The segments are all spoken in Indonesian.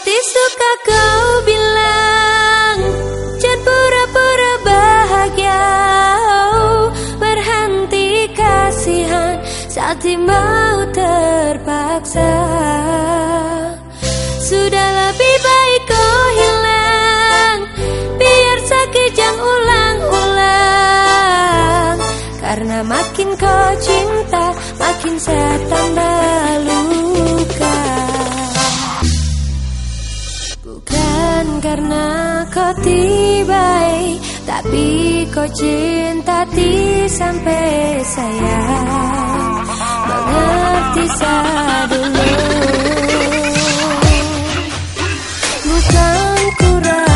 Seperti suka kau bilang Jangan pura-pura bahagia. Berhenti kasihan Saat mau terpaksa. Sudah lebih baik kau hilang Biar sakit jangan ulang-ulang. Karena makin kau cinta Makin saya tambah karena kau tiba, Tapi kau cinta ti sampai saya Mengerti dulu, Bukan kurang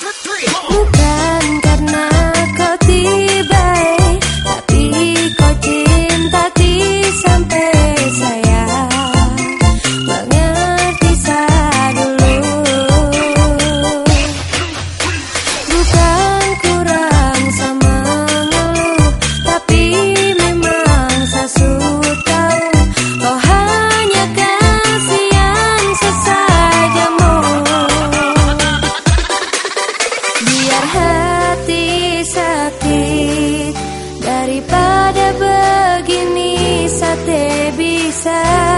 two, three. te visas.